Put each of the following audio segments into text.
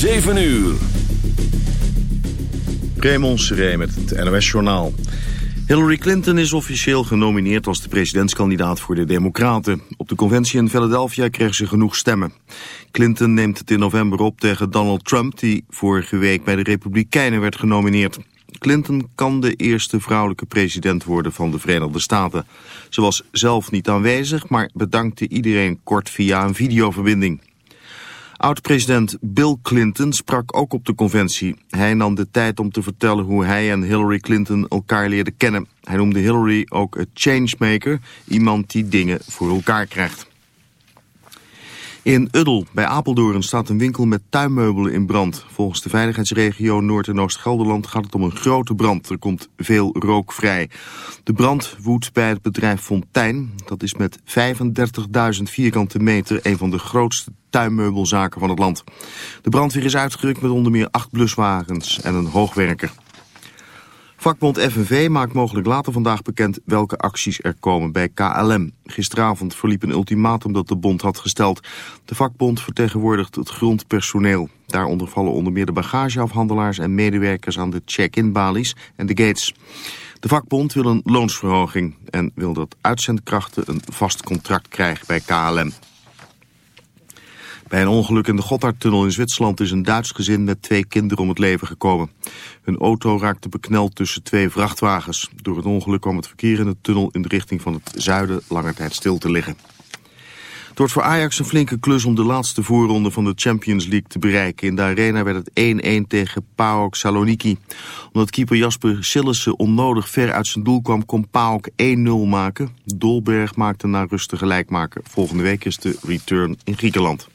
7 uur. Raymond Seré met het NOS-journaal. Hillary Clinton is officieel genomineerd als de presidentskandidaat voor de Democraten. Op de conventie in Philadelphia kreeg ze genoeg stemmen. Clinton neemt het in november op tegen Donald Trump... die vorige week bij de Republikeinen werd genomineerd. Clinton kan de eerste vrouwelijke president worden van de Verenigde Staten. Ze was zelf niet aanwezig, maar bedankte iedereen kort via een videoverbinding. Oud-president Bill Clinton sprak ook op de conventie. Hij nam de tijd om te vertellen hoe hij en Hillary Clinton elkaar leerden kennen. Hij noemde Hillary ook een changemaker, iemand die dingen voor elkaar krijgt. In Uddel bij Apeldoorn staat een winkel met tuinmeubelen in brand. Volgens de veiligheidsregio Noord- en Oost-Gelderland gaat het om een grote brand. Er komt veel rook vrij. De brand woedt bij het bedrijf Fontijn. Dat is met 35.000 vierkante meter een van de grootste tuinmeubelzaken van het land. De brandweer is uitgerukt met onder meer acht bluswagens en een hoogwerker. Vakbond FNV maakt mogelijk later vandaag bekend welke acties er komen bij KLM. Gisteravond verliep een ultimatum dat de bond had gesteld. De vakbond vertegenwoordigt het grondpersoneel. Daaronder vallen onder meer de bagageafhandelaars en medewerkers aan de check-in balies en de gates. De vakbond wil een loonsverhoging en wil dat uitzendkrachten een vast contract krijgen bij KLM. Bij een ongeluk in de Gotthardtunnel in Zwitserland is een Duits gezin met twee kinderen om het leven gekomen. Hun auto raakte bekneld tussen twee vrachtwagens. Door het ongeluk kwam het verkeer in de tunnel in de richting van het zuiden lange tijd stil te liggen. Wordt voor Ajax een flinke klus om de laatste voorronde van de Champions League te bereiken. In de arena werd het 1-1 tegen PAOK Saloniki. Omdat keeper Jasper Sillissen onnodig ver uit zijn doel kwam, kon PAOK 1-0 maken. Dolberg maakte na rust gelijk maken. Volgende week is de return in Griekenland.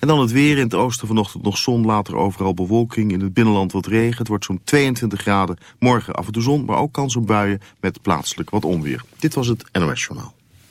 En dan het weer. In het oosten vanochtend nog zon, later overal bewolking. In het binnenland wat regen. Het wordt zo'n 22 graden. Morgen af en toe zon, maar ook kans op buien met plaatselijk wat onweer. Dit was het NOS Journaal.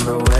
on the way.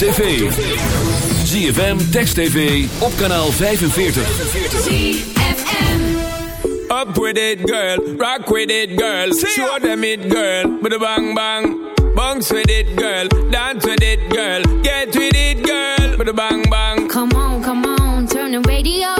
tv. ZFM, Text TV, op kanaal 45. Up with it girl, rock with it girl. Show them it girl, with a bang bang. Bongs with it girl, dance with it girl. Get with it girl, with a bang bang. Come on, come on, turn the radio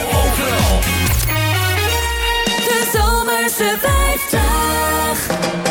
zomerse 50.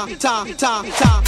Ta, ta, ta, ta,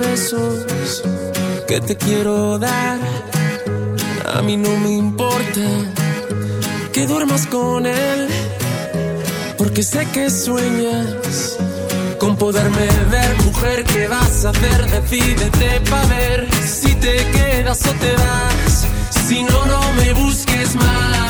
besos que te quiero dar. A mí no me importa que duermas con él, porque sé que sueñas con poderme ver. Mujer, ¿qué vas a hacer? Decídete pa' ver si te quedas o te vas. Si no, no me busques más.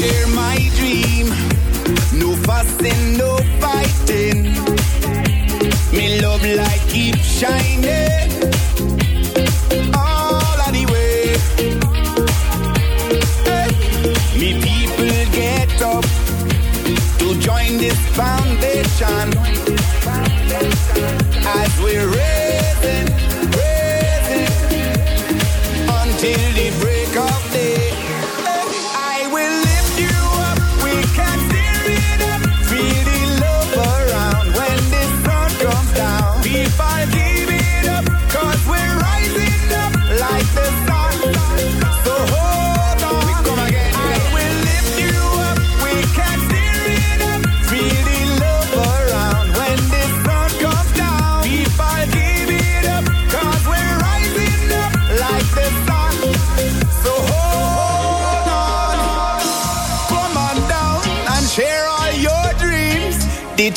share my dream. No fussing, no fighting. Me love light keep shining. All Me people get up to join this foundation. As we're